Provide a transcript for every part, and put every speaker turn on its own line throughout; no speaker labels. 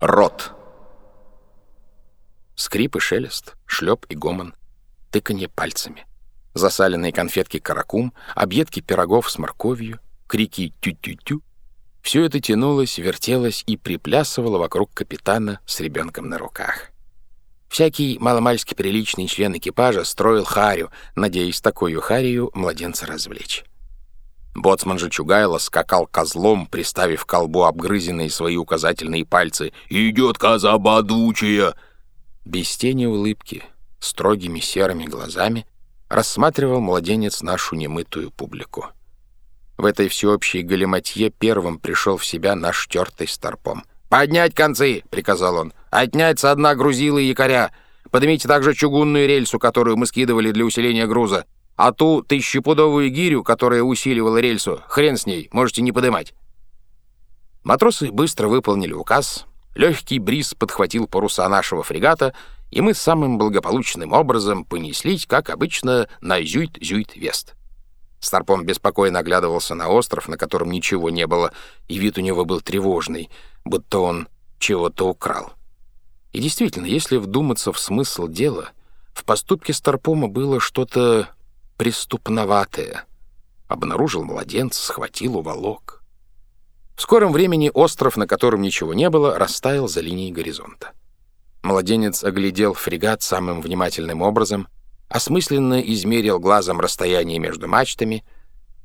Рот. Скрип и шелест, шлеп и гомон, тыканье пальцами. Засаленные конфетки каракум, объедки пирогов с морковью, крики «тю-тю-тю». Все это тянулось, вертелось и приплясывало вокруг капитана с ребенком на руках. Всякий маломальски приличный член экипажа строил харю, надеясь такую харию младенца развлечь. Боцман же Чугайло скакал козлом, приставив к колбу обгрызенные свои указательные пальцы. «Идет коза бодучая!» Без тени улыбки, строгими серыми глазами, рассматривал младенец нашу немытую публику. В этой всеобщей галиматье первым пришел в себя наш тертый старпом. «Поднять концы!» — приказал он. «Отнять со дна грузила якоря. Поднимите также чугунную рельсу, которую мы скидывали для усиления груза. А ту тысячепудовую гирю, которая усиливала рельсу, хрен с ней, можете не подымать». Матросы быстро выполнили указ. Легкий бриз подхватил паруса нашего фрегата, и мы самым благополучным образом понеслись, как обычно, на Зюйт-Зюйт-Вест. Старпом беспокойно оглядывался на остров, на котором ничего не было, и вид у него был тревожный, будто он чего-то украл. И действительно, если вдуматься в смысл дела, в поступке Старпома было что-то преступноватое. Обнаружил младенца, схватил, уволок. В скором времени остров, на котором ничего не было, растаял за линией горизонта. Младенец оглядел фрегат самым внимательным образом — осмысленно измерил глазом расстояние между мачтами,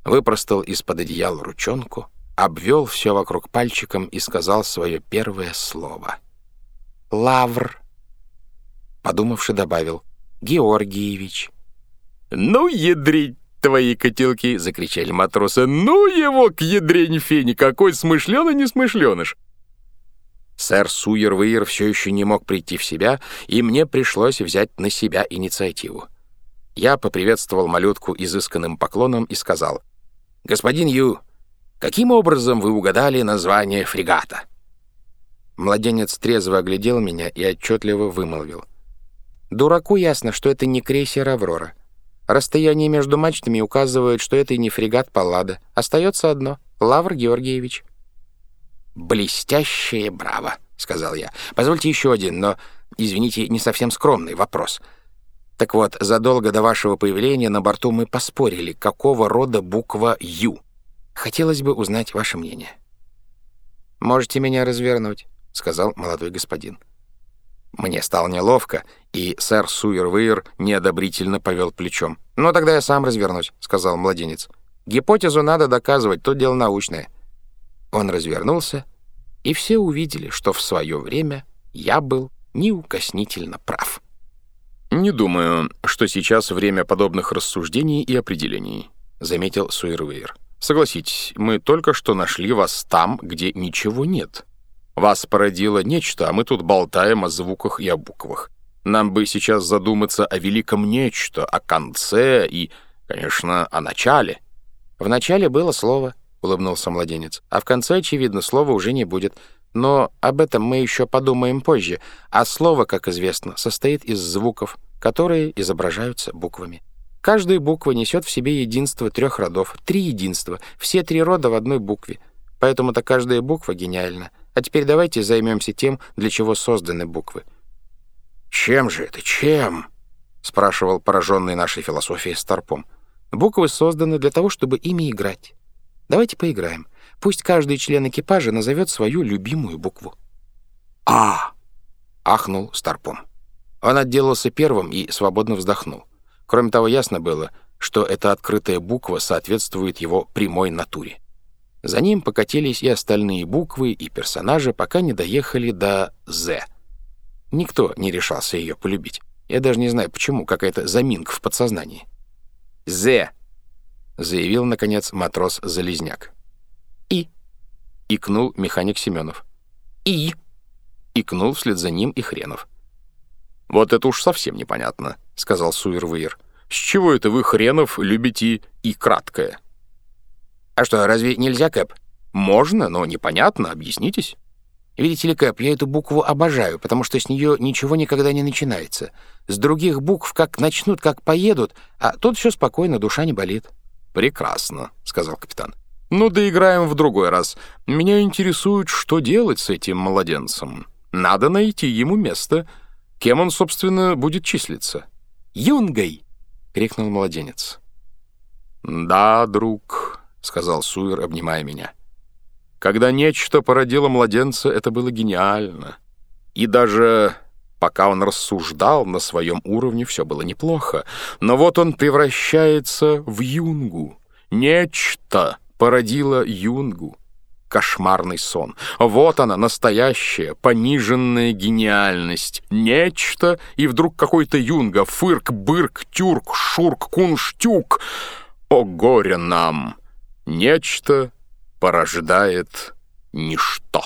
выпростал из-под одеяла ручонку, обвел все вокруг пальчиком и сказал свое первое слово. «Лавр». Подумавши, добавил «Георгиевич».
«Ну, ядрить твои котелки!» — закричали матросы. «Ну его к ядрень фени! Какой смышленый-несмышленыш!»
Сэр Суер-Выер все еще не мог прийти в себя, и мне пришлось взять на себя инициативу. Я поприветствовал малютку изысканным поклоном и сказал, «Господин Ю, каким образом вы угадали название фрегата?» Младенец трезво оглядел меня и отчетливо вымолвил. «Дураку ясно, что это не крейсер «Аврора». Расстояние между мачтами указывает, что это и не фрегат «Паллада». Остается одно — Лавр Георгиевич». «Блестящее браво», — сказал я. «Позвольте еще один, но, извините, не совсем скромный вопрос». Так вот, задолго до вашего появления на борту мы поспорили, какого рода буква «Ю». Хотелось бы узнать ваше мнение. «Можете меня развернуть», — сказал молодой господин. Мне стало неловко, и сэр Суервейр неодобрительно повел плечом. «Ну, тогда я сам развернусь», — сказал младенец. «Гипотезу надо доказывать, тут дело научное». Он развернулся, и все увидели, что в свое время я был неукоснительно прав.
«Не думаю, что сейчас время подобных рассуждений и определений», — заметил Суэрвейр. «Согласитесь, мы только что нашли вас там, где ничего нет. Вас породило нечто, а мы тут болтаем о звуках и о буквах. Нам бы сейчас задуматься о великом нечто, о конце и, конечно, о начале».
«В начале было слово», — улыбнулся младенец, «а в конце, очевидно, слова уже не будет». Но об этом мы еще подумаем позже, а слово, как известно, состоит из звуков, которые изображаются буквами. Каждая буква несет в себе единство трех родов, три единства, все три рода в одной букве. Поэтому-то каждая буква гениальна. А теперь давайте займемся тем, для чего созданы буквы.
«Чем же это, чем?» — спрашивал пораженный нашей философией Старпом.
«Буквы созданы для того, чтобы ими играть. Давайте поиграем. Пусть каждый член экипажа назовет свою любимую букву.
«А!»
— ахнул Старпом. Он отделался первым и свободно вздохнул. Кроме того, ясно было, что эта открытая буква соответствует его прямой натуре. За ним покатились и остальные буквы, и персонажи, пока не доехали до «З». Никто не решался ее полюбить. Я даже не знаю, почему, какая-то заминка в подсознании. «З», — заявил, наконец, матрос-залезняк. «И», — икнул механик Семенов. «И», — икнул вслед за ним и Хренов.
«Вот это уж совсем непонятно», — сказал Суирвейр. «С чего это вы, Хренов, любите и краткое?»
«А что, разве нельзя, Кэп?»
«Можно, но непонятно, объяснитесь».
Видите ли, Кэп, я эту букву обожаю, потому что с нее ничего никогда не начинается. С других букв как начнут, как поедут, а тут все спокойно, душа не болит.
«Прекрасно», — сказал капитан. «Ну, доиграем в другой раз. Меня интересует, что делать с этим младенцем. Надо найти ему место. Кем он, собственно, будет числиться?
«Юнгой!» — крикнул младенец.
«Да, друг», — сказал Суир, обнимая меня. «Когда нечто породило младенца, это было гениально. И даже пока он рассуждал на своем уровне, все было неплохо. Но вот он превращается в юнгу. Нечто породило юнгу кошмарный сон. Вот она, настоящая, пониженная гениальность. Нечто, и вдруг какой-то юнга, фырк, бырк, тюрк, шурк, кунштюк. О горе нам! Нечто порождает ничто.